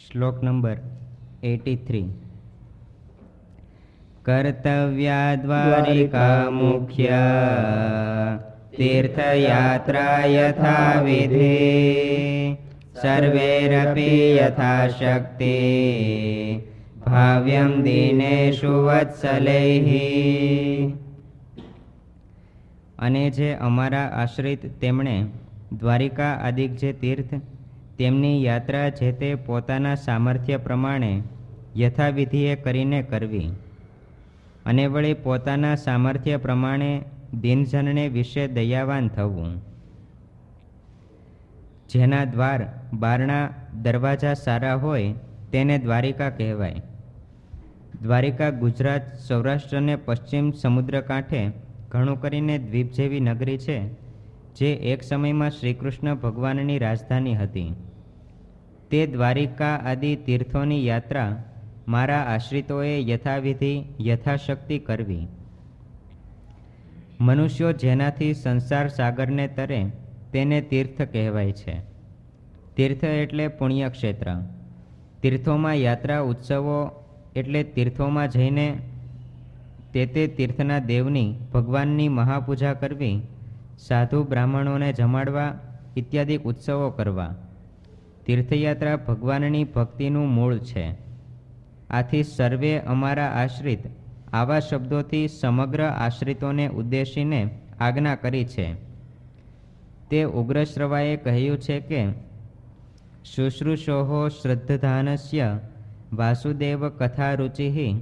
શ્લોક number eighty three. કર્તવ્યા મુખ્ય તીર્થયાત્રા યથા વિધે સર્વેરપી યથા શક્તિ ભાવ્યમ દિનેશુ વત્સલૈઃ. અને જે અમારા આશ્રિત તેમણે દ્વારિકા આદિક જે તીર્થ તેમની યાત્રા જે તે પોતાના સામર્થ્ય પ્રમાણે યથાવિધિએ કરીને કરવી. અને વળી પોતાના સામર્થ્ય પ્રમાણે દિનજનને વિશે દયાવાન થવું. જેના દ્વાર બારણા દરવાજા સારા હોય તેને દ્વારિકા કહેવાય. દ્વારિકા ગુજરાત, સૌરાષ્ટ્ર અને પશ્ચિમ સમુદ્ર કાંઠે ઘણું કરીને દ્વીપ જેવી નગરી છે, જે એક સમયમાં શ્રીકૃષ્ણ ભગવાનની રાજધાની હતી. તે દ્વારિકા આદિ તીર્થોની યાત્રા મારા આશ્રિતોએ યથાવિધિ, યથાશક્તિ કરવી. મનુષ્યો જેનાથી સંસાર સાગરને તરે તેને તીર્થ કહેવાય છે. તીર્થ એટલે પુણ્યક્ષેત્ર તીર્થોમાં યાત્રા ઉત્સવો એટલે તીર્થોમાં જઈને તે તે તીર્થના દેવની, ભગવાનની મહાપૂજા કરવી, સાધુ બ્રાહ્મણોને જમાડવા ઇત્યાદિ ઉત્સવો કરવા. તીર્થયાત્રા ભગવાનની ભક્તિનું મૂળ છે. આથી સર્વે અમારા આશ્રિત આવા શબ્દોથી સમગ્ર આશ્રિતોને ઉદ્દેશીને આજ્ઞા કરી છે. તે ઉગ્રશ્રવાએ કહ્યું છે કે શુશ્રુષોહો શ્રદ્ધધાનસ્ય વાસુદેવ કથા રુચિ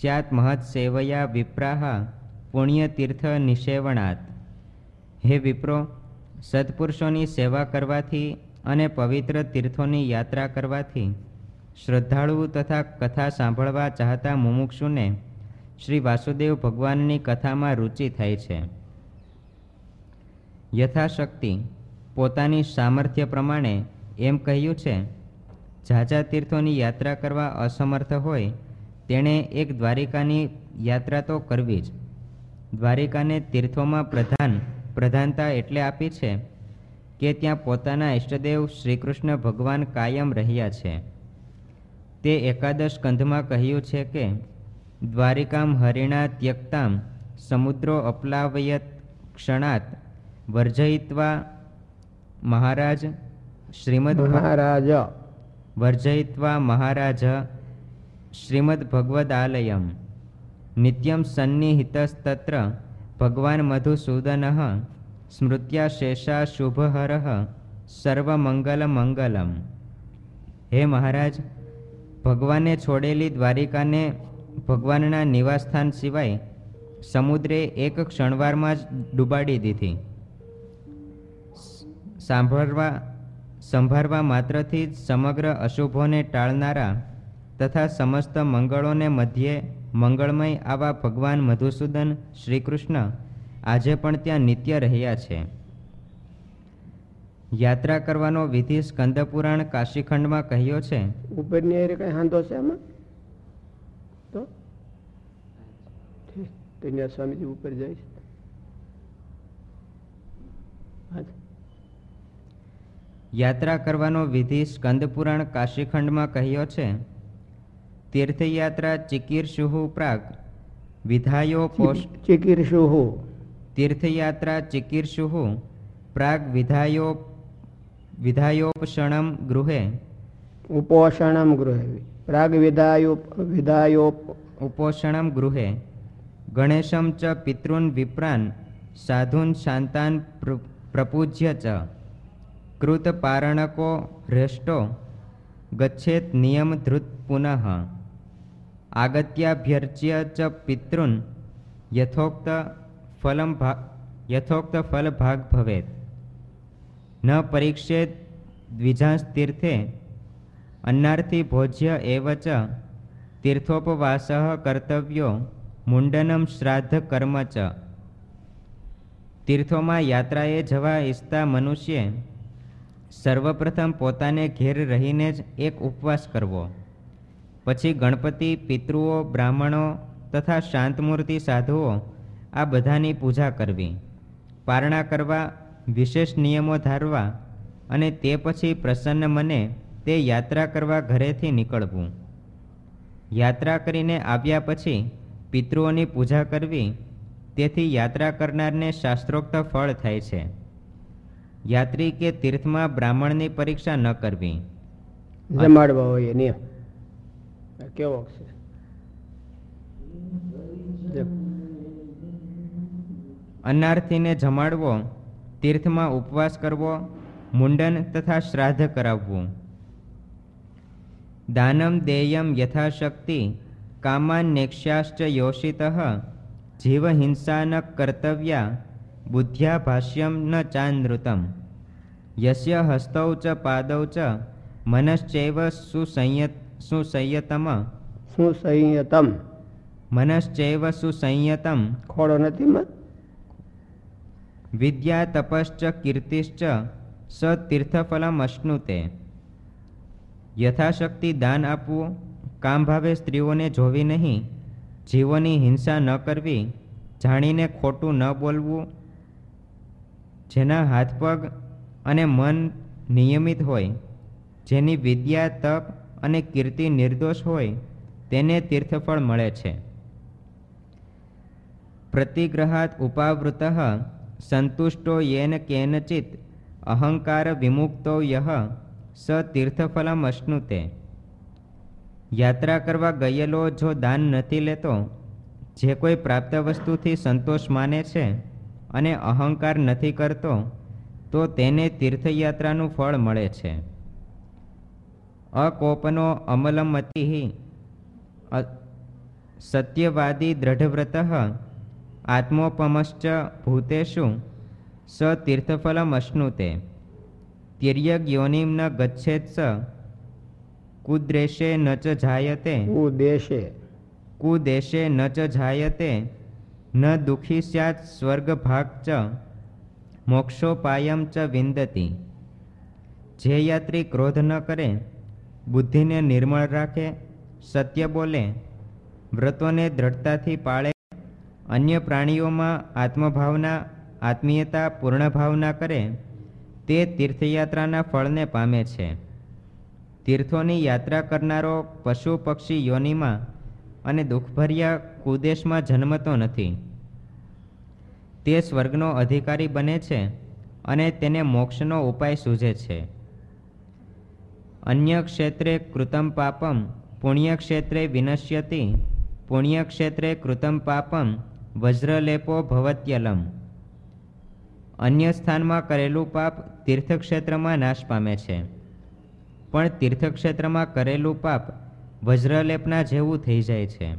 સ્યાત મહત્સેવયા વિપ્રાહ પુણ્યતીર્થ નિષેવણાત. હે વિપ્રો, સત્પુરુષોની સેવા કરવાથી અને પવિત્ર તીર્થોની યાત્રા કરવાથી શ્રદ્ધાળુ તથા કથા સાંભળવા ચાહતા મુમુક્ષુને શ્રી વાસુદેવ ભગવાનની કથામાં રુચિ થાય છે. યથાશક્તિ પોતાની સામર્થ્ય પ્રમાણે એમ કહ્યું છે ઝાઝા તીર્થોની યાત્રા કરવા અસમર્થ હોય, તેણે એક દ્વારિકાની યાત્રા તો કરવી જ. દ્વારિકાને તીર્થોમાં પ્રધાન, પ્રધાનતા એટલે આપી છે કે ત્યાં પોતાના ઇષ્ટદેવ શ્રીકૃષ્ણ ભગવાન કાયમ રહ્યા છે. તે એકાદશ કંધમાં કહ્યું છે કે દ્વારિકામ હરિણા ત્યક્તામ સમુદ્રો અપલાવયત ક્ષણાત વર્જયિત્વા મહારાજ શ્રીમદ મહારાજ. વર્જયિત્વા મહારાજ શ્રીમદ ભગવદાલયમ. નિત્યમ સન્નિહિતસ્તત્ર ભગવાન મધુસૂદન સ્મૃત્યા શેષા શુભહર સર્વમંગલ મંગલમ હે મહારાજ ભગવાને છોડેલી દ્વારિકાને ભગવાનના નિવાસસ્થાન સિવાય સમુદ્રે એક ક્ષણવારમાં જ ડૂબાડી દીધી સાંભળવા સંભાળવા માત્રથી જ સમગ્ર અશુભોને ટાળનારા તથા સમસ્ત મંગળોને મધ્યે મંગળમય આવા ભગવાન મધુસૂદન શ્રીકૃષ્ણ આજે પણ ત્યાં નિત્ય રહ્યા છે. યાત્રા કરવાનો વિધિ સ્કંદપુરાણ કાશીખંડમાં કહ્યો છે? ઉપરની કઈ હાંધો છે આમાં? તો? ત્યાં સ્વામીજી ઉપર જાય છે. યાત્રા કરવાનો વિધિ સ્કંદપુરાણ કાશીખંડમાં કહ્યો છે? તીર્થયાત્રા ચિકીર્ષુહુ પ્રાગ. વિધાયો પોષ ચિકીર્ષુહુ તીર્થયાત્રા ચિકીર્ષુહુ પ્રાગ વિધાયો વિધાયોપષણમ ગૃહે. ઉપોષણમ ગૃહે. પ્રાગ વિધાયો વિધાયો ઉપોષણમ ગૃહે. ગણેશમ ચ પિતૃન વિપ્રાન સાધુન શાંતાન પ્ર- પ્રપૂજ્ય ચ. કૃત પારણકો હૃષ્ટો ગચ્છેત નિયમ ધૃત પુનઃ. આગત્યાભ્યર્ચ્ય ચ પિતૃન યથોક્ત ફલમ ભાગ યથોક્ત ફલ ભાગ ભવેત. ન પરીક્ષેત દ્વિજાંસ્તીર્થે અન્નાર્થી ભોજ્ય એવ ચ તીર્થોપવાસ કર્તવ્યો મુંડનમ શ્રાદ્ધ કર્મ ચ તીર્થોમાં યાત્રાએ જવા ઈચ્છતા મનુષ્યે સર્વપ્રથમ પોતાને ઘેર રહીને જ એક ઉપવાસ કરવો. પછી ગણપતિ, પિતૃઓ, બ્રાહ્મણો તથા શાંતમૂર્તિ સાધુઓ આ બધાની પૂજા કરવી. પારણા કરવા, વિશેષ નિયમો ધારવા અને તે પછી પ્રસન્ન મને તે યાત્રા કરવા ઘરેથી નીકળવું. યાત્રા કરીને આવ્યા પછી પિતૃઓની પૂજા કરવી, તેથી યાત્રા કરનારને શાસ્ત્રોક્ત ફળ થાય છે. યાત્રી કે તીર્થમાં બ્રાહ્મણની પરીક્ષા ન કરવી. જમાડવા હોય કેવો છે જો. અનાર્થીને જમાડવો તીર્થમાં ઉપવાસ કરવો મુંડન તથા શ્રાદ્ધ કરાવવું. દાનમ દેયમ યથાશક્તિ કામાન્યક્ષાશ્ચ યોષિત જીવહિંસા ન કર્તવ્યા બુદ્ધ્યા ભાષ્યમ ન ચાનૃતમ યસ્ય હસ્તૌ ચ પાદૌ ચ મનશ્ચૈવ સુસંયત સુસંયતમ. સુસંયતમ. સંયતમ મનશ્ચૈવ સુસંયતમ. ખોડો નથી માં વિદ્યા તપશ્ચ કીર્તિશ્ચ સ તીર્થફલમ અશ્નુતે યથાશક્તિ દાન આપવું કામભાવે સ્ત્રીઓને જોવી નહીં, જીવોની હિંસા ન કરવી, જાણીને ખોટું ન બોલવું, જેના હાથ પગ અને મન નિયમિત હોય, જેની વિદ્યા, તપ અને કીર્તિ નિર્દોષ હોય, તેને તીર્થફળ મળે છે. પ્રતિગ્રહાત ઉપાવૃત સંતુષ્ટો યેન કેનચિત, અહંકાર વિમુક્તો યહ, સ તીર્થફલમ અશ્નુતે. યાત્રા કરવા ગયેલો જો દાન નથી લેતો, જે કોઈ પ્રાપ્ત વસ્તુથી સંતોષ માને છે અને અહંકાર નથી કરતો, તો તેને તીર્થયાત્રાનું ફળ મળે છે. અકોપનો અમલમતિ સત્યવાદી દ્રઢવ્રત આત્મોપમશ્ચ ભૂતેષુ સ તીર્થફલમ અશ્નુતે તિર્યગ યોનિમ ન ગચ્છેત સ કુદ્રેશે ન ચ જાયતે. કુદેશે. કુદેશે ન ચ જાયતે. ન દુઃખી સ્યાત સ્વર્ગભાગ ચ. મોક્ષોપાયમ ચ વિંદતી. જે યાત્રી ક્રોધ ન કરે બુદ્ધિને નિર્મળ રાખે સત્ય બોલે વ્રતોને દ્રઢતાથી પાળે અન્ય પ્રાણીઓમાં આત્મભાવના, આત્મીયતા પૂર્ણ ભાવના કરે, તે તીર્થયાત્રાના ફળને પામે છે. તીર્થોની યાત્રા કરનારો પશુ પક્ષી યોનિમાં અને દુઃખભર્યા કુદેશમાં જન્મતો નથી. તે સ્વર્ગનો અધિકારી બને છે અને તેને મોક્ષનો ઉપાય સૂઝે છે. અન્ય ક્ષેત્રે કૃતમ પાપમ પુણ્યક્ષેત્રે વિનશ્યતિ પુણ્યક્ષેત્રે કૃતમ પાપમ વજ્રલેપો ભવત્યલમ. અન્ય સ્થાનમાં કરેલું પાપ તીર્થક્ષેત્રમાં નાશ પામે છે. પણ તીર્થક્ષેત્રમાં કરેલું પાપ વજ્રલેપના જેવું થઈ જાય છે.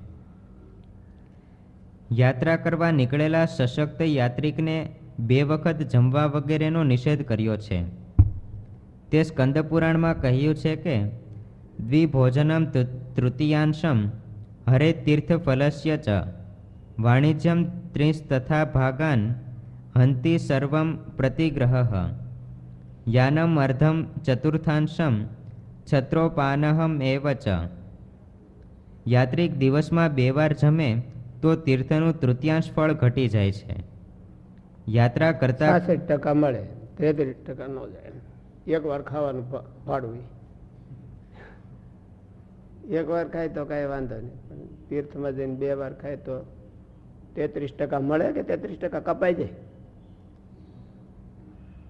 યાત્રા કરવા નીકળેલા સશક્ત યાત્રિકને બે વખત જમવા વગેરેનો નિષેધ કર્યો છે. તે સ્કંદપુરાણમાં કહ્યું છે કે, દ્વિભોજનમ તૃતીયાંશમ હરે તીર્થ ફલસ્ય ચ. વાણિજ્યમ ત્રિંસ્તથા ભાગાન હંતિ સર્વમ પ્રતિગ્રહ યાનમ અર્ધમ ચતુર્થાંશમ છત્રોપાનહમ એવ ચ યાત્રિક દિવસમાં બે વાર જમે તો તીર્થનું તૃતીયાંશ ફળ ઘટી જાય છે। યાત્રા કરતા છાસઠ ટકા મળે, તેત્રીસ ટકા ન જાય એક વાર ખાવાનું ઈ. એક વાર ખાય તો કાંઈ વાંધો નહીં તીર્થમાં જઈને બે વાર ખાય તો તેત્રીસ ટકા મળે કે તેત્રીસ ટકા કપાઈ જાય?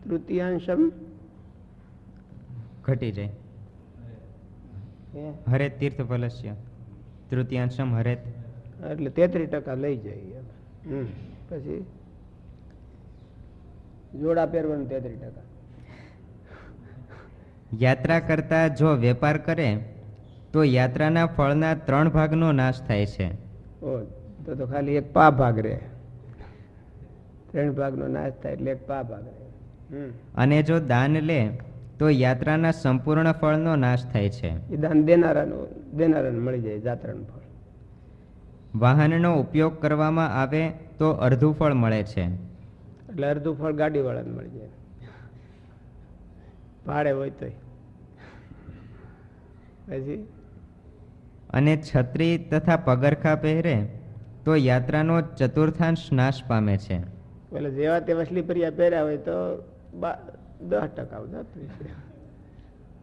તૃતીયાંશમ? ઘટી જાય? હરે તીર્થ ફલસ્ય. તૃતીયાંશમ હરે એટલે તેત્રીસ ટકા લઈ જાય. પછી? જોડા પહેરવાનું તેત્રીસ ટકા. યાત્રા કરતા જો વેપાર કરે તો યાત્રાના ફળના ત્રણ ભાગનો નાશ થાય છે. તો તો ખાલી એક પા ભાગ રહે. ત્રણ ભાગનો નાશ થાય એટલે એક પા ભાગ રહે. હમ. અને જો દાન લે તો યાત્રાના સંપૂર્ણ ફળનો નાશ થાય છે. એ દાન દેનારાનું દેનારાને મળી જાય જાત્રાનું ફળ. વાહનનો ઉપયોગ કરવામાં આવે તો અડધું ફળ મળે છે. એટલે અડધું ફળ ગાડીવાળાને મળી જાય. ભાડે હોય તોય. પછી? અને છત્રી તથા પગરખા પહેરે તો યાત્રાનો ચતુર્થાંશ નાશ પામે છે. એટલે જેવા તે વસલીપરિયા પહેર્યા હોય તો દસ ટકા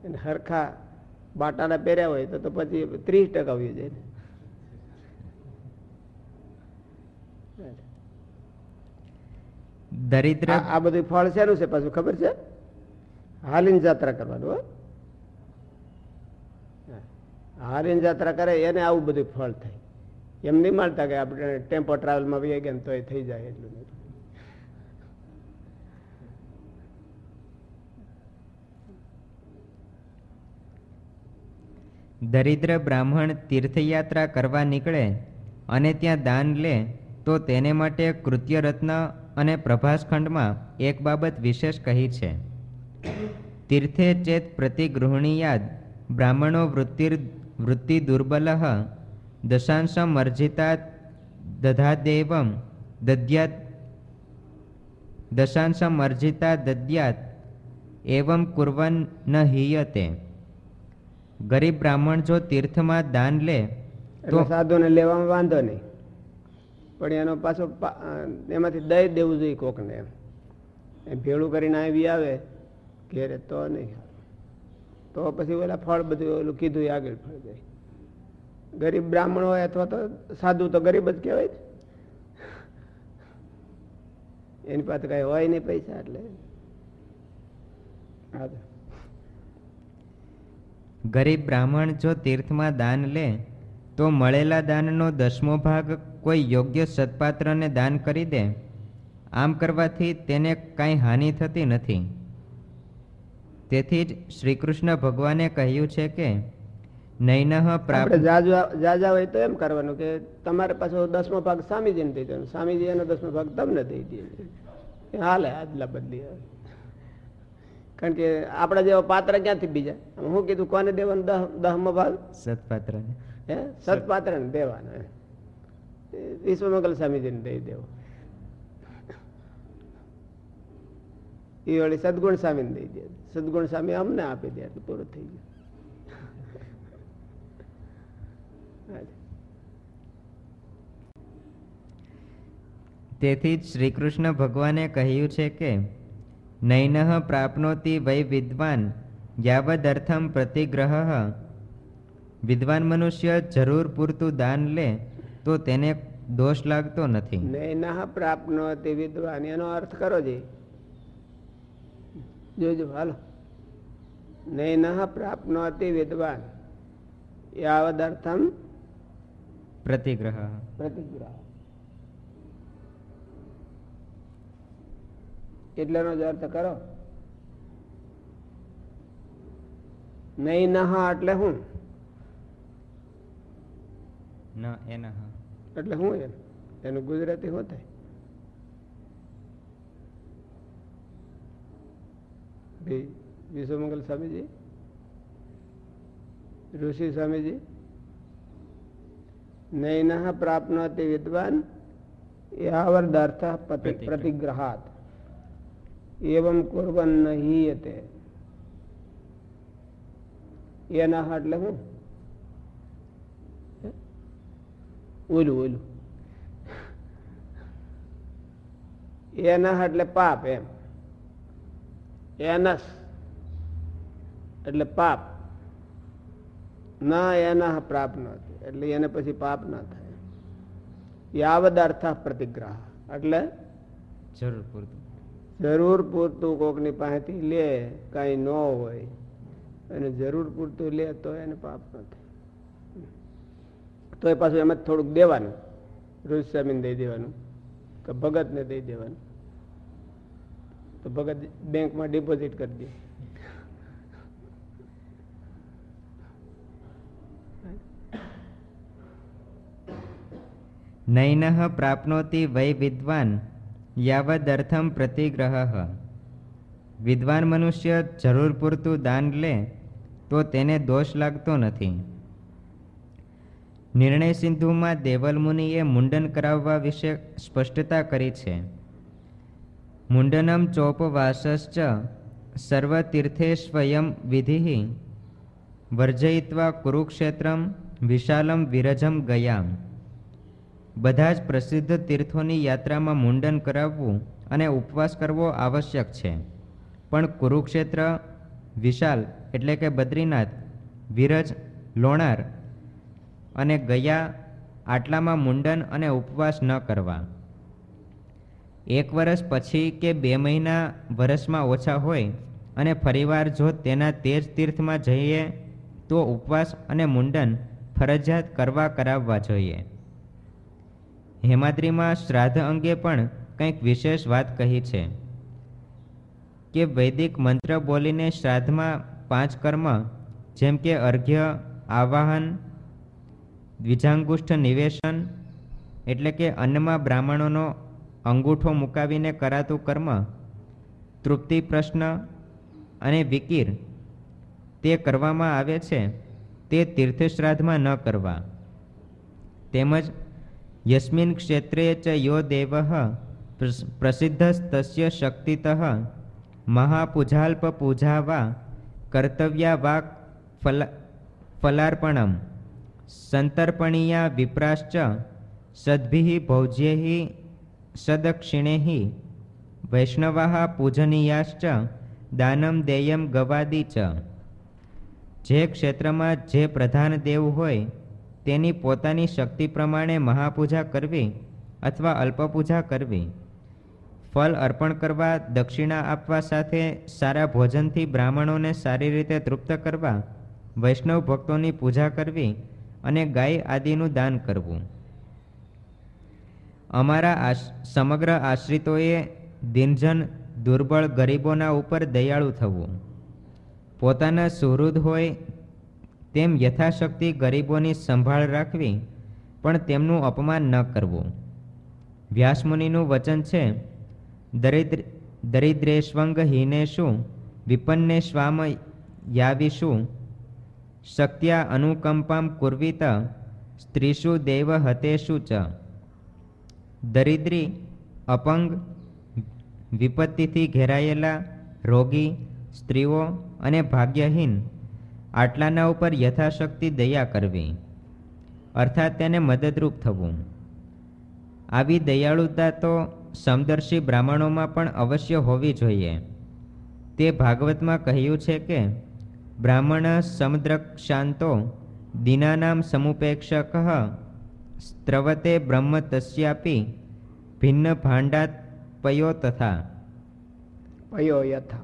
અને હરખા બાટાના પહેર્યા હોય તો પછી ત્રીસ ટકા આવી જાય ને. દરિદ્ર આ આ બધું ફળ શેનું છે પાછું ખબર છે? હાલીન જાત્રા કરવાનું હો. હાલીન જાત્રા કરે એને આવું બધું ફળ થાય. એમ નહીં માનતા કે આપણે ટેમ્પો ટ્રાવેલમાં વહી ગયા તો એ થઈ જાય એટલું દરિદ્ર બ્રાહ્મણ તીર્થયાત્રા કરવા નીકળે અને ત્યાં દાન લે, તો તેને માટે કૃત્ય રત્ન અને પ્રભાસખંડમાં એક બાબત વિશેષ કહી છે. તીર્થે ચેત પ્રતિગૃહણીયાદ બ્રાહ્મણો વૃત્તિર, વૃત્તિ દુર્બલ દશાંશમ અર્જિતા દધાદેવમ દદ્યાત દશાંશમ અર્જિતા દદ્યાત એવમ કુર્વન ન હિયતે ગરીબ બ્રાહ્મણ જો તીર્થમાં દાન લે તો સાધુને લેવામાં વાંધો નહીં. પણ એનો પાછો એમાંથી દઈ દેવું જોઈએ કોકને એમ. એ ભેળું કરીને આવી આવે ઘેરે તો નહીં. તો પછી ઓલા ફળ બધું ઓલું કીધું આગળ ફળ જાય. ગરીબ બ્રાહ્મણ હોય અથવા તો સાધુ તો ગરીબ જ કહેવાય. એની પાસે કઈ હોય નહીં પૈસા એટલે. ગરીબ બ્રાહ્મણ જો તીર્થમાં દાન લે, તો મળેલા દાનનો દસમો ભાગ કોઈ યોગ્ય સત્પાત્રને દાન કરી દે? આમ કરવાથી તેને કાંઈ હાનિ થતી નથી. તેથી જ શ્રી કૃષ્ણ ભગવાને કહ્યું છે કે નૈનઃ પ્રાપ્ત જાજા જાજા હોય તો એમ કરવાનું કે તમારે પાછો દસમો ભાગ સ્વામીજીને દઈ દેવાનો સ્વામીજી એનો દસમો ભાગ તમને દઈ દે. હાલે આદલા બદલી કારણ કે આપણા જેવા પાત્ર ક્યાંથી બીજા? હું કીધું કોને દેવાનો દહ દહમો ભાગ? સત્પાત્ર હે? સતપાત્ર ને દેવાનો વિશ્વમંગલ સ્વામીજીને દઈ દેવો. એ વળી સદગુણ સ્વામીને દઈ દે. સદગુણ સ્વામી અમને આપી દે એટલે પૂરું થઈ ગયું. તેથી જ શ્રી કૃષ્ણ ભગવાને કહ્યું છે કે નૈનઃ પ્રાપ્નોતિ વૈ વિદ્વાન યાવદર્થમ પ્રતિગ્રહ. વિદ્વાન મનુષ્ય જરૂર પૂરતું દાન લે તો તેને દોષ લાગતો નથી. નૈનઃ પ્રાપ્નોતિ વિદ્વાન એનો અર્થ કરો જી. જોજો હાલો. નૈનઃ પ્રાપ્નોતિ વિદ્વાન યાવદર્થમ પ્રતિગ્રહ. પ્રતિગ્રહ. એટલાનો જ અર્થ કરો. નૈનઃ એટલે શું ન એનઃ એટલે એમ? એનું ગુજરાતી શું થાય? ભઈ વિશ્વમંગલ સ્વામીજી? ઋષિ સ્વામીજી? નૈન પ્રાપ્નોતિ વિદ્વાન યાવર્દાર્થ પ્રતિગ્રહ. પ્રતિગ્રહાત. એવમ કુર્વન હીયતે એના એટલે શું ઓલું ઓલું એના એટલે પાપ એમ એનસ એટલે પાપ ના એના પ્રાપ ન થાય એટલે એને પછી પાપ ના થાય યાવદ અર્થ પ્રતિગ્રહ એટલે જરૂર પૂરતું જરૂર પૂરતું કોકની પાસેથી લે, કાંઈ ન હોય. અને જરૂર પૂરતું લે તો એને પાપ ન થાય. તો એ પાછું એમાં થોડુંક દેવાનું. રોજ સ્વામીને દઈ દેવાનું. કે ભગતને દઈ દેવાનું. તો ભગત બેંકમાં ડિપોઝિટ કરી દે. નૈનઃ પ્રાપ્નોતિ વય વિદ્વાન યાવદર્થમ પ્રતિગ્રહ. વિદ્વાન મનુષ્ય જરૂર પૂરતું દાન લે, તો તેને દોષ લાગતો નથી. નિર્ણય સિંધુમાં દેવલ મુનિએ મુંડન કરાવવા વિશે સ્પષ્ટતા કરી છે. મુંડનમ ચોપવાસશ્ચ સર્વતીર્થે સ્વયં વિધિ વર્જયિત્વા કુરુક્ષેત્રમ વિશાલમ વિરજમ ગયામ. બધા જ પ્રસિદ્ધ તીર્થોની યાત્રામાં મુંડન કરાવવું અને ઉપવાસ કરવો આવશ્યક છે. પણ કુરુક્ષેત્ર, વિશાલ એટલે કે બદ્રીનાથ, વિરજ, લોણાર અને ગયા આટલામાં મુંડન અને ઉપવાસ ન કરવા. એક વર્ષ પછી કે બે મહિના વર્ષમાં ઓછા હોય અને ફરીવાર જો તેના તે જ તીર્થમાં જઈએ તો ઉપવાસ અને મુંડન ફરજિયાત કરવા કરાવવા જોઈએ. હેમાદ્રીમાં શ્રાદ્ધ અંગે પણ કંઈક વિશેષ વાત કહી છે કે વૈદિક મંત્ર બોલીને શ્રાદ્ધમાં પાંચ કર્મ, જેમ કે અર્ઘ્ય, આવાહન, દ્વિજાંગુષ્ઠ નિવેશન, એટલે કે અન્નમાં બ્રાહ્મણોનો અંગૂઠો મુકાવીને કરાતું કર્મ, તૃપ્તિ પ્રશ્ન અને વિકીર તે કરવામાં આવે છે તે તીર્થશ્રાદ્ધમાં ન કરવા. તેમજ યસ્મિન ક્ષેત્રે ચ યો દેવ પ્રસિદ્ધસ્તસ્ય શક્તિતઃ મહાપૂજાલ્પ પૂજા વા કર્તવ્યા વા ફલ ફલાર્પણમ સંતર્પણીયા વિપ્રાશ્ચ સદ્ભિઃ ભોજ્યૈઃ સદક્ષિણૈઃ વૈષ્ણવાः પૂજનીયાશ્ચ દાનમ દેયમ ગવાદી ચ જે ક્ષેત્રમાં જે પ્રધાન દેવ હોય તેની પોતાની શક્તિ પ્રમાણે મહાપૂજા કરવી અથવા અલ્પપૂજા કરવી. ફલ અર્પણ કરવા, દક્ષિણા આપવા સાથે સારા ભોજનથી બ્રાહ્મણોને સારી રીતે તૃપ્ત કરવા, વૈષ્ણવ ભક્તોની પૂજા કરવી અને ગાય આદિનું દાન કરવું. અમારા સમગ્ર આશ્રિતોએ દિનજન દુર્બળ ગરીબોના ઉપર દયાળુ થવું. પોતાના સુહૃદ હોય તેમ યથાશક્તિ ગરીબોની સંભાળ રાખવી, પણ તેમનું અપમાન ન કરવું. વ્યાસમુનિનું વચન છે, દરિદ્ર દરિદ્રેશ્વંગ હીનેશુ, વિપન્ને સ્વામ યાવિષુ, શક્ત્યા અનુકંપામ કુર્વિત, સ્ત્રીષુ દેવ હતેષુ ચ. દરિદ્રી, અપંગ, વિપત્તિથી ઘેરાયેલા રોગી, સ્ત્રીઓ અને ભાગ્યહીન આટલાના ઉપર યથાશક્તિ દયા કરવી. અર્થાત તેને મદદરૂપ થવું. આવી દયાળુતા તો સમદર્શી બ્રાહ્મણોમાં પણ અવશ્ય હોવી જોઈએ. તે ભાગવતમાં કહ્યું છે કે બ્રાહ્મણ સમદ્રક્ષાંતો દીનાનામ સમુપેક્ષક સ્ત્રવતે બ્રહ્મ તસ્યાપી ભિન્ન ભાંડાત પયો તથા. પયો યથા.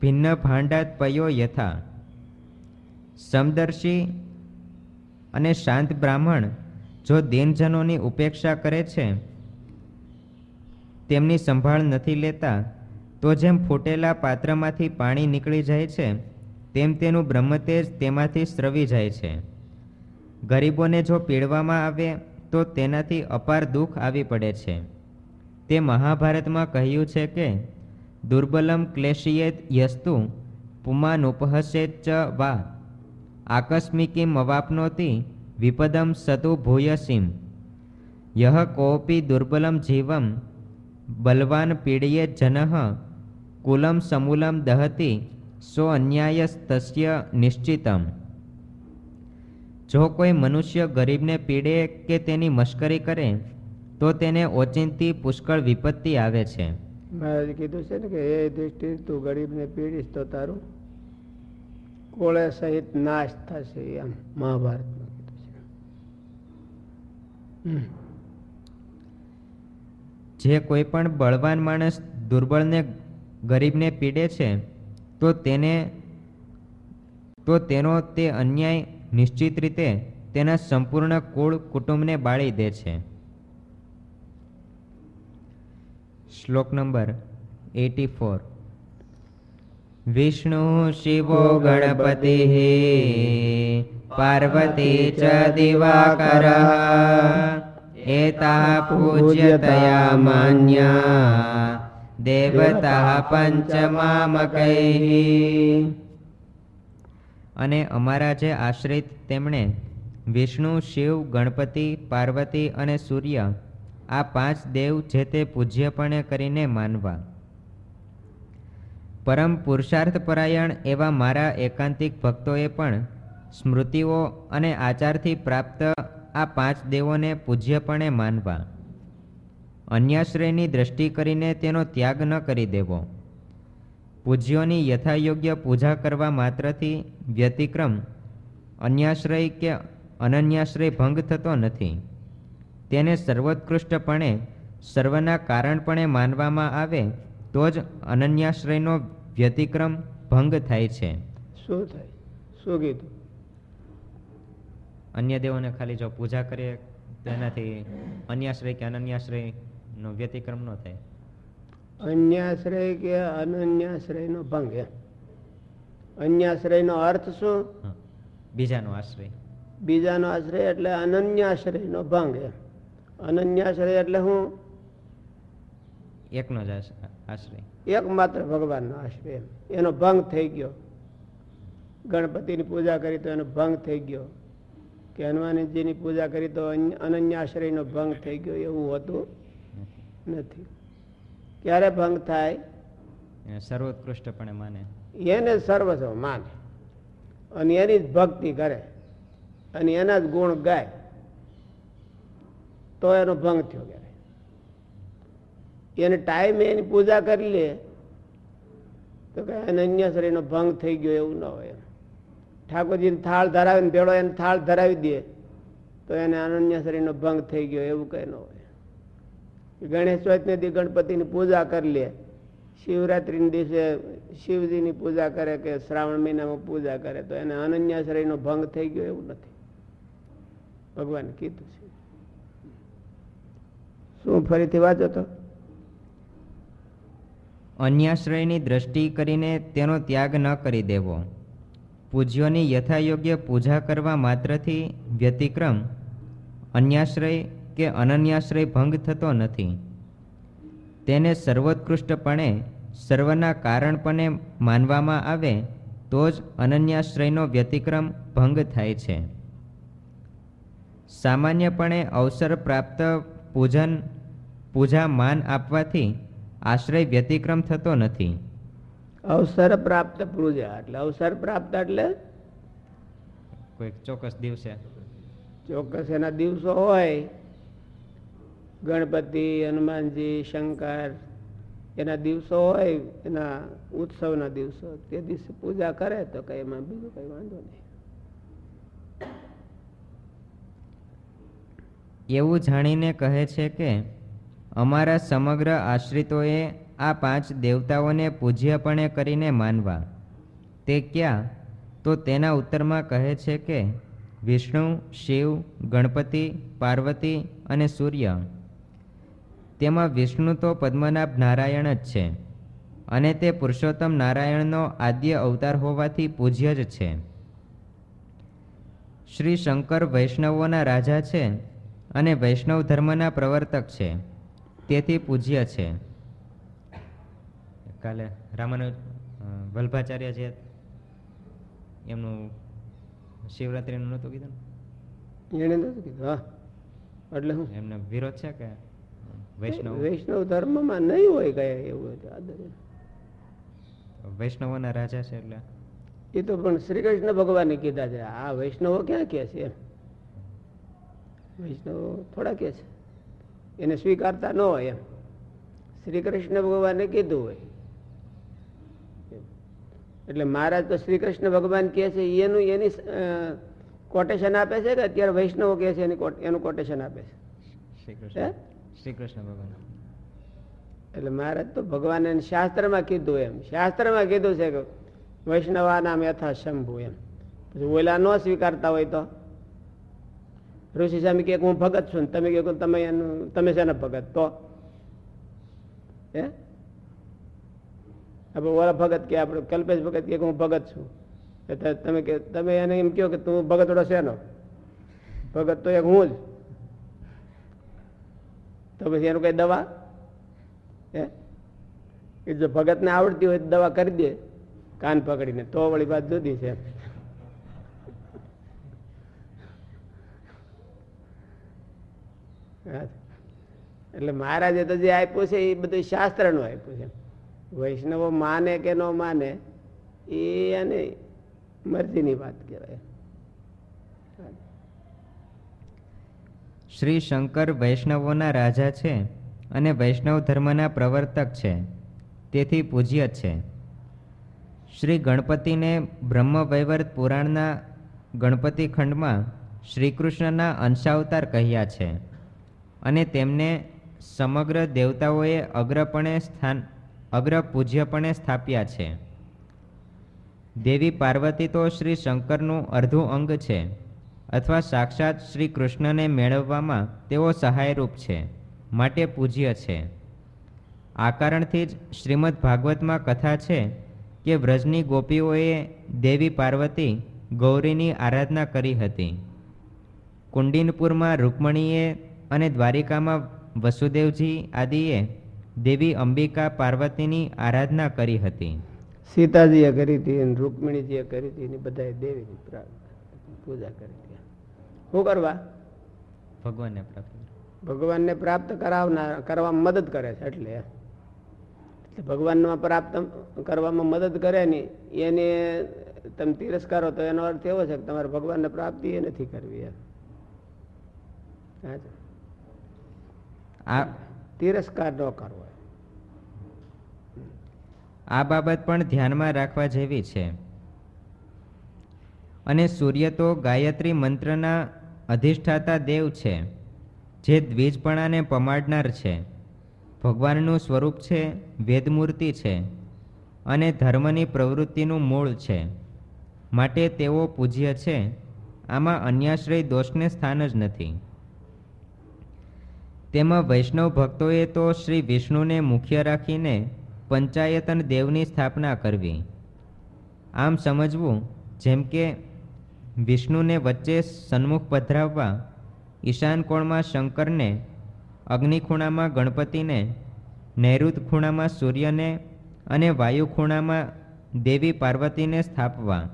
ભિન્ન ભાંડાત પયો યથા. સમદર્શી અને શાંત બ્રાહ્મણ જો દિનજનોની ઉપેક્ષા કરે છે, તેમની સંભાળ નથી લેતા, તો જેમ ફૂટેલા પાત્રમાંથી પાણી નીકળી જાય છે, તેમ તેનું બ્રહ્મતેજ તેમાંથી સ્રવી જાય છે. ગરીબોને જો પીડવામાં આવે, તો તેનાથી અપાર દુઃખ આવી પડે છે. તે મહાભારતમાં કહ્યું છે કે, દુર્બલમ ક્લેશિયેત યસ્તુ પુમાનુપહસેત ચ વા આકસ્મિકીમ અવાપનોતિ વિપદમ સતુ ભૂયસીમ યહ કોપી દુર્બલમ જીવમ બલવાન પીડિયે જનઃ કુલમ સમૂલમ દહતી સો અન્યાયસ્તસ્ય નિશ્ચિતમ જો કોઈ મનુષ્ય ગરીબને પીડે કે તેની મશ્કરી કરે તો તેને ઓચિંતી પુષ્કળ વિપત્તિ આવે છે મહારાજ કીધું છે ને કે એ દૃષ્ટિ તું ગરીબને પીડીશ તો તારું કોળે સહિત નાશ થશે એમ મહાભારતમાં જે કોઈ પણ બળવાન માણસ દુર્બળને, ગરીબને પીડે છે, તો તેને, તો તેનો તે અન્યાય નિશ્ચિત રીતે તેના સંપૂર્ણ કુળ કુટુંબને બાળી દે છે. શ્લોક નંબર એટી ફોર. વિષ્ણુ શિવો ગણપતિ પાર્વતી ચ दिवाकरः એતા पूज्यतया માન્યા. દેવતા પંચમામકૈ અને અમારા જે આશ્રિત તેમણે વિષ્ણુ, શિવ, ગણપતિ, પાર્વતી અને સૂર્ય આ પાંચ દેવ જે તે પૂજ્યપણે કરીને માનવા. પરમ પુરુષાર્થ પરાયણ એવા મારા એકાંતિક ભક્તોએ પણ સ્મૃતિઓ અને આચારથી પ્રાપ્ત આ પાંચ દેવોને પૂજ્યપણે માનવા. અન્યાશ્રયની દ્રષ્ટિ કરીને તેનો ત્યાગ ન કરી દેવો. પૂજ્યોની યથાયોગ્ય પૂજા કરવા માત્રથી વ્યતિક્રમ, અન્યાશ્રય કે અનન્યાશ્રય ભંગ થતો નથી. તેને સર્વોત્કૃષ્ટપણે, સર્વના કારણપણે માનવામાં આવે તો જ અનન્યાશ્રયનો વ્યતિક્રમ ભંગ થાય છે. શું થાય? શું કીધું? અન્ય દેવોને ખાલી જો પૂજા કરીએ તો એનાથી અન્યાશ્રય કે અનન્યાશ્રય નો વ્યતિક્રમ ન થાય. અન્યાશ્રય કે અનન્યાશ્રયનો ભંગ એમ? અન્યાશ્રયનો અર્થ શું? બીજાનો આશ્રય. બીજાનો આશ્રય એટલે અનન્યાશ્રયનો ભંગ એમ. અનન્યાશ્રય એટલે હું? એકનો જ આશ- આશ્રય. એકમાત્ર ભગવાનનો આશ્રય એનો ભંગ થઈ ગયો. ગણપતિની પૂજા કરી તો એનો ભંગ થઈ ગયો. કે હનુમાનજીની પૂજા કરી તો અનન્યાશ્રયનો ભંગ થઈ ગયો એવું હોતું નથી. ક્યારે ભંગ થાય? સર્વોત્કૃષ્ટપણે માને. એને સર્વસ્વ માને. અને એની જ ભક્તિ કરે. અને એના જ ગુણ ગાય. તો એનો ભંગ થયો કહેવાય એને ટાઈમે એની પૂજા કરી લે. તો કે એને અન્ય શરીરનો ભંગ થઈ ગયો એવું ન હોય ઠાકોરજીને થાળ ધરાવીને ભેળો એને થાળ ધરાવી દે, તો એને અનન્ય શરીરનો ભંગ થઈ ગયો એવું કંઈ ન હોય. ગણેશ ચોથને દી ગણપતિની પૂજા કરી લે. શિવરાત્રિના દિવસે શિવજીની પૂજા કરે કે શ્રાવણ મહિનામાં પૂજા કરે, તો એને અનન્યાશ્રયનો ભંગ થઈ ગયો એવું નથી. ભગવાને કીધું છે. શું ફરીથી વાંચો તો? અન્યાશ્રયની દ્રષ્ટિ કરીને તેનો ત્યાગ ન કરી દેવો. પૂજ્યોની યથાયોગ્ય પૂજા કરવા માત્રથી વ્યતિક્રમ, અન્યાશ્રય કે અનન્યાશ્રય ભંગ થતો નથી. તેને સર્વોત્કૃષ્ટપણે, સર્વના કારણપણે માનવામાં આવે, તો જ અનન્યાશ્રયનો વ્યતિક્રમ ભંગ થાય છે. સામાન્યપણે અવસર પ્રાપ્ત પૂજન, પૂજા માન આપવાથી આશ્રય વ્યતિક્રમ થતો નથી. અવસર પ્રાપ્ત પૂજા એટલે અવસર પ્રાપ્ત એટલે? કોઈક ચોક્કસ દિવસે. ચોક્કસ એના દિવસો હોય. ગણપતિ હનુમાનજી શંકર એના દિવસો હોય એના ઉત્સવના દિવસો. તે દિવસે પૂજા કરે તો કઈ એમાં બીજું કઈ વાંધો નહીં. એવું જાણીને કહે છે કે અમારા સમગ્ર આશ્રિતોએ આ પાંચ દેવતાઓને પૂજ્યપણે કરીને માનવા. તે ક્યાં? તો તેના ઉત્તરમાં કહે છે કે, વિષ્ણુ, શિવ, ગણપતિ, પાર્વતી અને સૂર્ય. તેમાં વિષ્ણુ તો પદ્મનાભ નારાયણ જ છે અને તે પુરુષોત્તમ નારાયણનો આદ્ય અવતાર હોવાથી પૂજ્ય જ છે. શ્રી શંકર વૈષ્ણવોના રાજા છે અને વૈષ્ણવ ધર્મના પ્રવર્તક છે. તેથી પૂજ્ય છે. કાલે રામાનુ વલ્ભાચાર્ય છે એમનું શિવરાત્રીનું નહોતું કીધું? એને નહોતું કીધું હા. એટલે હું? એમને વિરોધ છે કે વૈષ્ણવ? વૈષ્ણવ ધર્મમાં નહીં હોય કયા એવું આદર. વૈષ્ણવોના રાજા છે એટલે? એ તો પણ શ્રી કૃષ્ણ ભગવાને કીધા છે. આ વૈષ્ણવો ક્યાં કે છે વૈષ્ણવો થોડા કે છે. એને સ્વીકારતા ન હોય એમ. શ્રી કૃષ્ણ ભગવાને કીધું હોય. એટલે મહારાજ તો શ્રી કૃષ્ણ ભગવાન કહે છે એનું એની કોટેશન આપે છે કે અત્યારે વૈષ્ણવો કહે છે એની એનું કોટેશન આપે છે? શ્રી કૃષ્ણ શ્રી કૃષ્ણ ભગવાન. એટલે મહારાજ તો ભગવાને શાસ્ત્રમાં કીધું એમ. શાસ્ત્રમાં કીધું છે કે વૈષ્ણવા નામ યથા શંભુ એમ. પછી ઓલા ન સ્વીકારતા હોય તો? ઋષિ સ્વામી કે હું ભગત છું તમે કહો તમે એનું, તમે છે ને ભગત? તો? હે? આપણે ઓલા ભગત કે, આપણે કલ્પેશ ભગત કે હું ભગત છું. એટલે તમે કે, તમે એને એમ કહો કે તું ભગત ઓડો શેનો? ભગત તો એક હું જ. તો પછી એનું કઈ દવા? હે? એ જો ભગતને આવડતી હોય તો દવા કરી દે. કાન પકડીને તો વળી વાત જુદી છે હા. એટલે મહારાજે તો જે આપ્યું છે એ બધું શાસ્ત્રનું આપ્યું છે. વૈષ્ણવો માને કે ન માને, એ અને મરજીની વાત કહેવાય. શ્રી શંકર વૈષ્ણવોના રાજા છે અને વૈષ્ણવ ધર્મના પ્રવર્તક છે. તેથી પૂજ્ય છે. શ્રી ગણપતિને બ્રહ્મવૈવર્ત પુરાણના ગણપતિ ખંડમાં શ્રીકૃષ્ણના અંશાવતાર કહ્યા છે. અને તેમને સમગ્ર દેવતાઓએ અગ્રપણે સ્થાન અગ્ર પૂજ્યપણે સ્થાપ્યા છે. દેવી પાર્વતી તો શ્રી શંકરનું અર્ધું અંગ છે, અથવા સાક્ષાત શ્રી કૃષ્ણને મેળવવામાં તેઓ સહાયરૂપ છે, માટે પૂજ્ય છે. આ કારણથી જ શ્રીમદ ભાગવતમાં કથા છે કે વ્રજની ગોપીઓએ દેવી પાર્વતી ગૌરીની આરાધના કરી હતી. કુંડિનપુરમાં રૂકમણીએ અને દ્વારિકામાં વસુદેવજી આદિએ દેવી અંબિકા પાર્વતીની આરાધના કરી હતી. સીતાજીએ કરી હતી અને રૂકમિણીજીએ કરી હતી એની બધાએ દેવીની પૂજા કરી હતી. શું કરવા? ભગવાનને પ્રાપ્ત ભગવાનને પ્રાપ્ત કરાવનાર કરવામાં મદદ કરે છે એટલે. એટલે ભગવાનમાં પ્રાપ્ત કરવામાં મદદ કરે ને એને તમે તિરસ્કારો તો એનો અર્થ એવો છે કે તમારે ભગવાનને પ્રાપ્તિ એ નથી કરવી એમ. હા. આ તિરસ્કાર ન કરવો. આ બાબત પણ ધ્યાનમાં રાખવા જેવી છે. અને સૂર્ય તો ગાયત્રી મંત્રના અધિષ્ઠાતા દેવ છે જે દ્વિજપણાને પમાડનાર છે. ભગવાનનું સ્વરૂપ છે વેદમૂર્તિ છે અને ધર્મની પ્રવૃત્તિનું મૂળ છે. માટે તેઓ પૂજ્ય છે આમાં અન્યાશ્રય દોષને સ્થાન જ નથી. તેમાં વૈષ્ણવ ભક્તોએ તો શ્રી વિષ્ણુને મુખ્ય રાખીને પંચાયતન દેવની સ્થાપના કરવી. આમ સમજવું, જેમ કે વિષ્ણુને વચ્ચે સન્મુખ પધરાવવા, ઈશાન કોણમાં શંકરને અગ્નિ ખૂણામાં ગણપતિને, નૈઋત ખૂણામાં સૂર્યને અને વાયુ ખૂણામાં દેવી પાર્વતીને સ્થાપવા.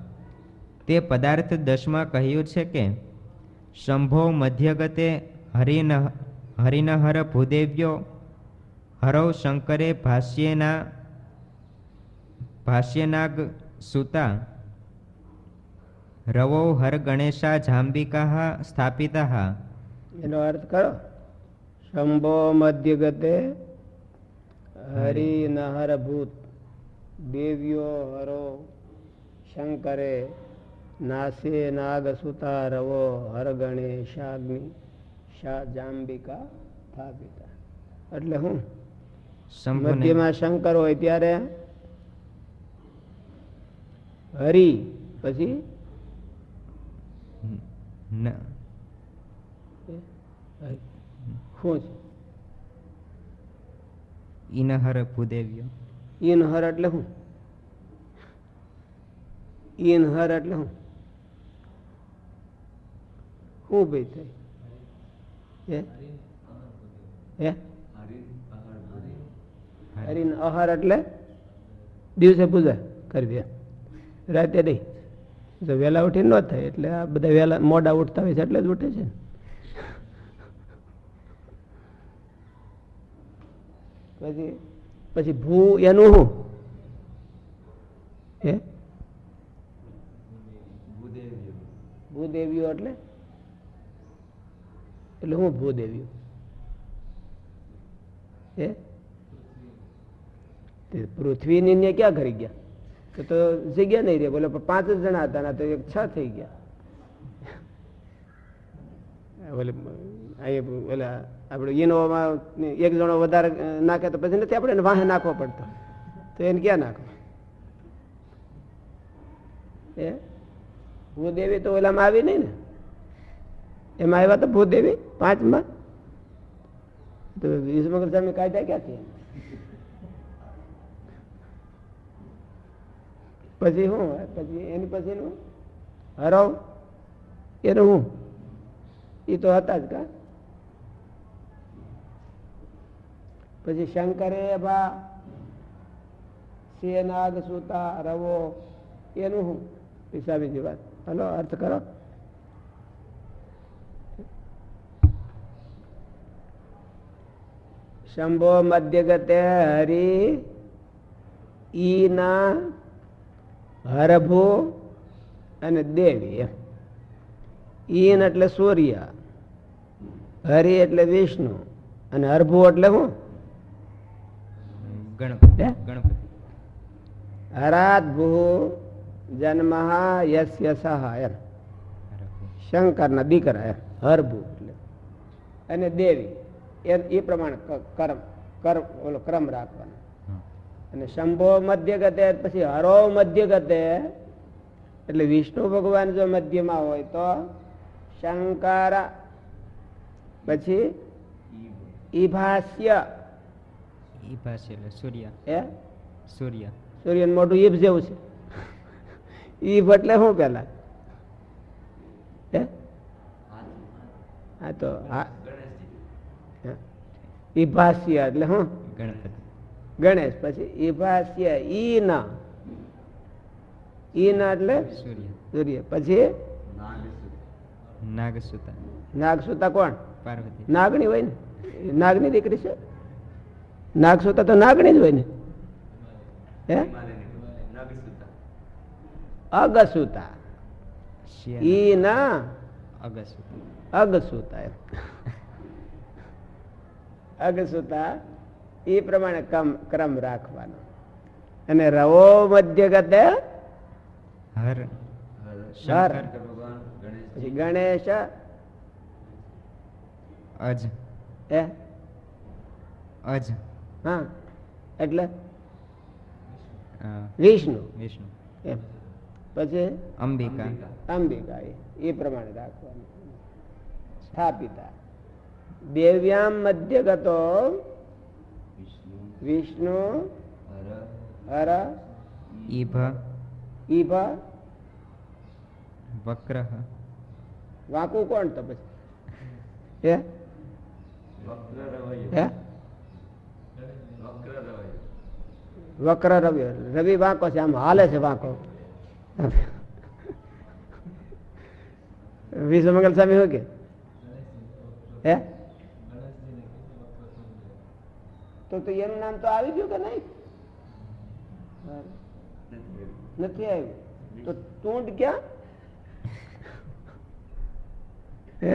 તે પદાર્થ દશમાં કહ્યું છે કે, શંભો મધ્યગતે હરિન હરિનહર ભૂદેવ્યો હરવ શંકરે ભાષ્યેના, ભાષ્યનાગ સુતા, રવો હર ગણેશા જાંબિકા સ્થાપિતા એનો અર્થ કરો. શંભો મધ્ય ગતે હરિ નહર ભૂત, દેવ્યો હરો શંકરે નાસે નાગ સુતા, રવો હર ગણેશાગ્નિ. શા જાંબિકા સ્થાપિતા એટલે હું મધ્યમાં શંકર હોય ત્યારે હરિ પછી શું છે. ઈનહર ભૂદેવ્યો. ઈન હર એટલે હું. ઈન હર એટલે હું. શું ભાઈ થાય હરિન અહાર એટલે દિવસે પૂજા કરવી. રાતે નહીં. જો વહેલા ઉઠીને ન થાય એટલે આ બધા વહેલા મોડા ઉઠતા હોય છે એટલે જ ઉઠે છે પછી પછી ભૂ એનું શું? હે? ભૂદેવીઓ એટલે? એટલે હું ભૂદેવી એ પૃથ્વીની ને ક્યાં ઘરી ગયા? તો તો જગ્યા નહીં રે બોલે પાંચ જ જણા હતા તો એક છ થઈ ગયા. અહીંયા ઓલા આપણે ઇનોવામાં એક જણો વધારે નાખે તો પછી નથી આપણે વાહે નાખવો પડતો. તો એને ક્યાં નાખો એ ભૂદેવી તો ઓલામાં આવી નહીં ને? એમાં આવ્યા તો ભૂદેવી પાંચમાં. તો વિષ્ણુમંગલ સ્વામી કાયદા ક્યાંથી? પછી હું? પછી એની પછીનું હરવ એનું હું? એ તો હતા જ કા? પછી શંકરે બા સેનાગ સુતા, રવો, એનું શું પિસાબીજી વાત. હલો, અર્થ કરો. શંભો મધ્યગતે હરિ ઈના હરભો અને દેવી ઈન એટલે સૂર્ય હરિ એટલે વિષ્ણુ અને હરભુ એટલે હું? ગણપતિ હરાત ભૂ જન્મ યસ્ય સહ એમ. શંકરના દીકરા એમ. હરભુ એટલે. અને દેવી. એ એ પ્રમાણે કર્મ કર્મ ઓલો ક્રમ રાખવાનો. અને શંભો મધ્ય ગતે પછી હરો મધ્ય ગતે એટલે વિષ્ણુ ભગવાન જો મધ્યમાં હોય તો શંકર પછી ઈભાષ્ય. ઈભાષ્ય એટલે સૂર્ય. એ સૂર્ય. સૂર્ય મોટું ઈભ જેવું છે. ઈભ એટલે શું પેલા? હે? હા તો હા. ઈભાસ્ય એટલે હું? ગણેશ. પછી ઈભાસ્ય ઈ ના. ઈ ના એટલે સૂર્ય. પછી? નાગસુતા. નાગસુતા કોણ? પાર્વતી. નાગણી હોય ને? નાગની દીકરી છે? નાગસુતા તો નાગણી જ હોય ને? હે? અગસુતા. ઈ ના. અગસુતા. અગસુતા. અગસુતા એ પ્રમાણે ક્રમ ક્રમ રાખવાનો. અને રવો મધ્ય ગતે હર. હર. ગણેશ. અજ. એ અજ. હા. એટલે? વિષ્ણુ. વિષ્ણુ. એમ. પછી? અંબિકા. અંબિકા એ- એ પ્રમાણે રાખવાનું. સ્થાપિતા. દેવ્યામ મધ્યગતો વિષ્ણુ હર ઈભ ઈભ વક્ર વાંકું કોણ તો પછી હે હે વક્ર રવિ રવિ વાંકો છે આમ હાલે છે વાંકો વિશ્વમંગલ સ્વામી શું કે હે તો એનું નામ તો આવી ગયું કે નહીં? નથી આવ્યું. તો તુંડ ક્યાં? હે?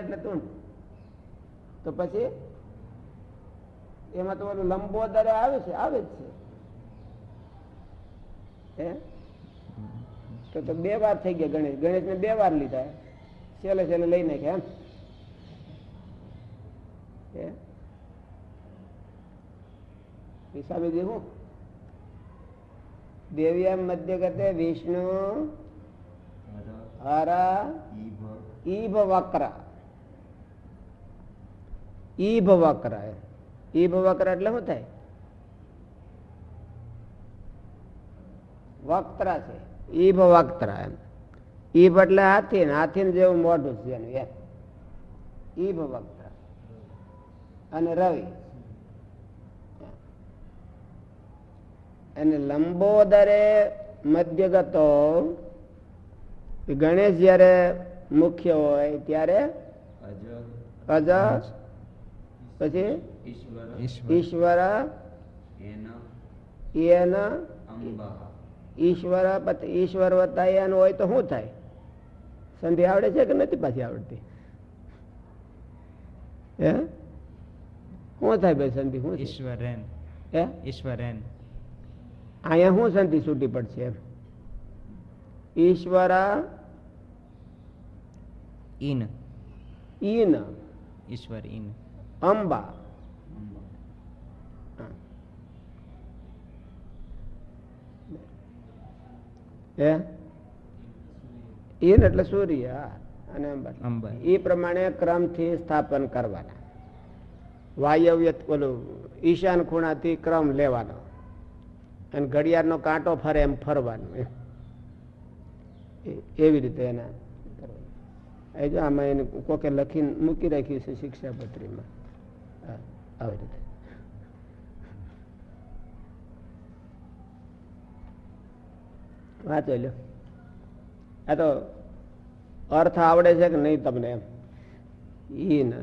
એટલે તુંડ તો પછી? એમાં તો લંબો લંબોદરે આવે છે, આવે જ છે. તો બે વાર થઈ ગયા ગણેશ. ગણેશ ને બે વાર લીધા. છેલ્લે છેલ્લે લઈ નાખ્યા એમ હે હિસાબે હું દેવ્ય મધ્ય ગતે વિષ્ણુ, હર, ઈભ વક્ર. ઈભ વક્ર. ઈભ વક્ર એટલે શું થાય? વક્ત્ર છે. ઈભ વક્ત્ર એમ. ઈભ એટલે હાથી ને હાથી જેવું મોઢું છે એનું એમ. ઈભ વક્ત્ર. અને રવિ. અને લંબોદરે મધ્યગતો ગણેશ જ્યારે મુખ્ય હોય ત્યારે અજ પછી ઈશ્વર ઈશ્વર એન ઈશ્વર ઈશ્વર વત્તા એન હોય તો શું થાય? સંધિ આવડે છે કે નથી પાછી આવડતી? હે? શું થાય ભાઈ સંધિ શું ઈશ્વર એન. હે? ઈશ્વરેન અહીંયા શું સંધિ છૂટી પડશે ઈશ્વર ઇન ઈન. ઈશ્વર ઇન અંબા. હે? ઈન એટલે સૂર્ય અને અંબા અંબા. એ પ્રમાણે ક્રમથી સ્થાપન કરવાના. વાયવ્ય ઓલું ઈશાન ખૂણાથી ક્રમ લેવાનો. અને ઘડિયાળનો કાંટો ફરે એમ ફરવાનું, એમ. એવી રીતે એના. એ જો આમાં એને કોકે લખીને મૂકી રાખ્યું છે શિક્ષાપત્રીમાં આવી રીતે. વાંચો લ્યો. આ તો અર્થ આવડે છે કે નહીં તમને એમ? ઈ ના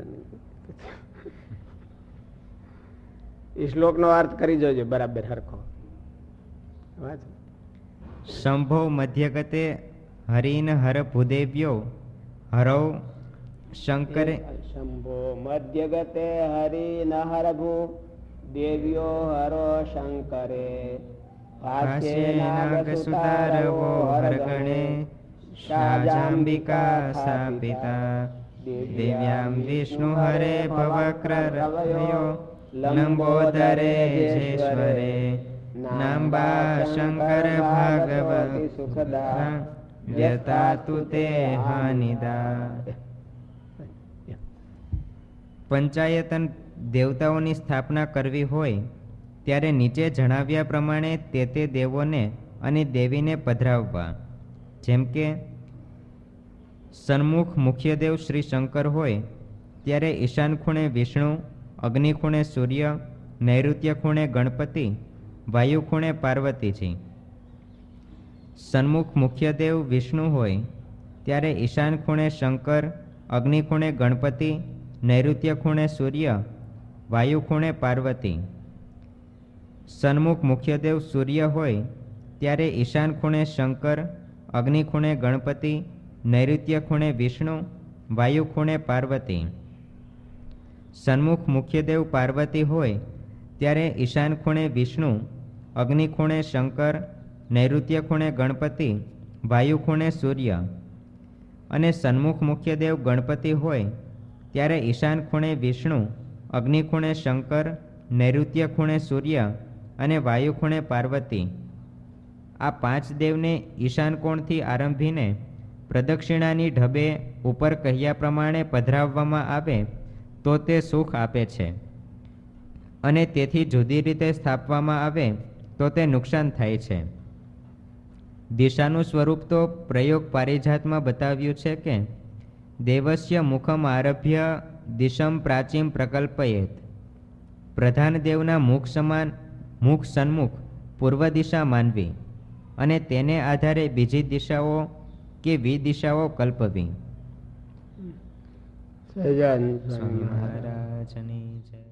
એ શ્લોકનો અર્થ કરી જોજો, બરાબર વાંચો શંભો મધ્યગતે હરિન હર ભૂદેવ્યો હરૌ શંકરે શંભો મધ્યગતે હરિ ભૂ દેવ્યો હરો શંકરે. ભાષ્યે નાગસુતારવો હરગણે શાજાંબિકા સ્થાપિતા દેવ્યામ વિષ્ણુ હરે ભવક્રરવયો લંબોદરે જેશ્વરે. નાંબા શંકર ભાગવતી સુખદા વ્યતા તુ તે હાનિદા પંચાયતન દેવતાઓની સ્થાપના કરવી હોય ત્યારે નીચે જણાવ્યા પ્રમાણે તે તે દેવોને અને દેવીને પધરાવવા જેમ કે સન્મુખ મુખ્યદેવ શ્રી શંકર હોય ત્યારે ઈશાન ખૂણે વિષ્ણુ અગ્નિ ખૂણે સૂર્ય નૈઋત્ય ખૂણે ગણપતિ વાયુ ખૂણે પાર્વતીજી સન્મુખ મુખ્ય દેવ વિષ્ણુ હોય, ત્યારે ઈશાન ખૂણે શંકર અગ્નિ ખૂણે ગણપતિ નૈઋત્ય ખૂણે સૂર્ય વાયુ ખૂણે પાર્વતી. સન્મુખ મુખ્યદેવ સૂર્ય હોય, ત્યારે ઈશાન ખૂણે શંકર અગ્નિ ખૂણે ગણપતિ નૈઋત્ય ખૂણે વિષ્ણુ વાયુ ખૂણે પાર્વતી. સન્મુખ મુખ્યદેવ પાર્વતી હોય, ત્યારે ઈશાન ખૂણે વિષ્ણુ અગ્નિ ખૂણે શંકર નૈઋત્ય ખૂણે ગણપતિ વાયુ ખૂણે સૂર્ય અને સન્મુખ મુખ્યદેવ ગણપતિ હોય ત્યારે ઈશાન ખૂણે વિષ્ણુ અગ્નિ ખૂણે શંકર નૈઋત્ય ખૂણે સૂર્ય અને વાયુ ખૂણે પાર્વતી. આ પાંચ દેવને ઈશાન કોણથી આરંભીને પ્રદક્ષિણાની ઢબે ઉપર કહ્યા પ્રમાણે પધરાવવામાં આવે તો તે સુખ આપે છે અને તેથી જુદી રીતે સ્થાપવામાં આવે તો તે નુકસાન થાય છે. દિશાનું સ્વરૂપ તો પ્રયોગ પારિજાતમાં બતાવ્યું છે કે દેવસ્ય મુખમ આરભ્ય દિશમ પ્રાચીમ પ્રકલ્પયેત. પ્રધાન દેવના મુખ સમાન મુખ સન્મુખ પૂર્વ દિશા માનવી અને તેને આધારે બીજી દિશાઓ કે વિદિશાઓ કલ્પવી. સહજાનંદ સ્વામી સ્વામી મહારાજની જય.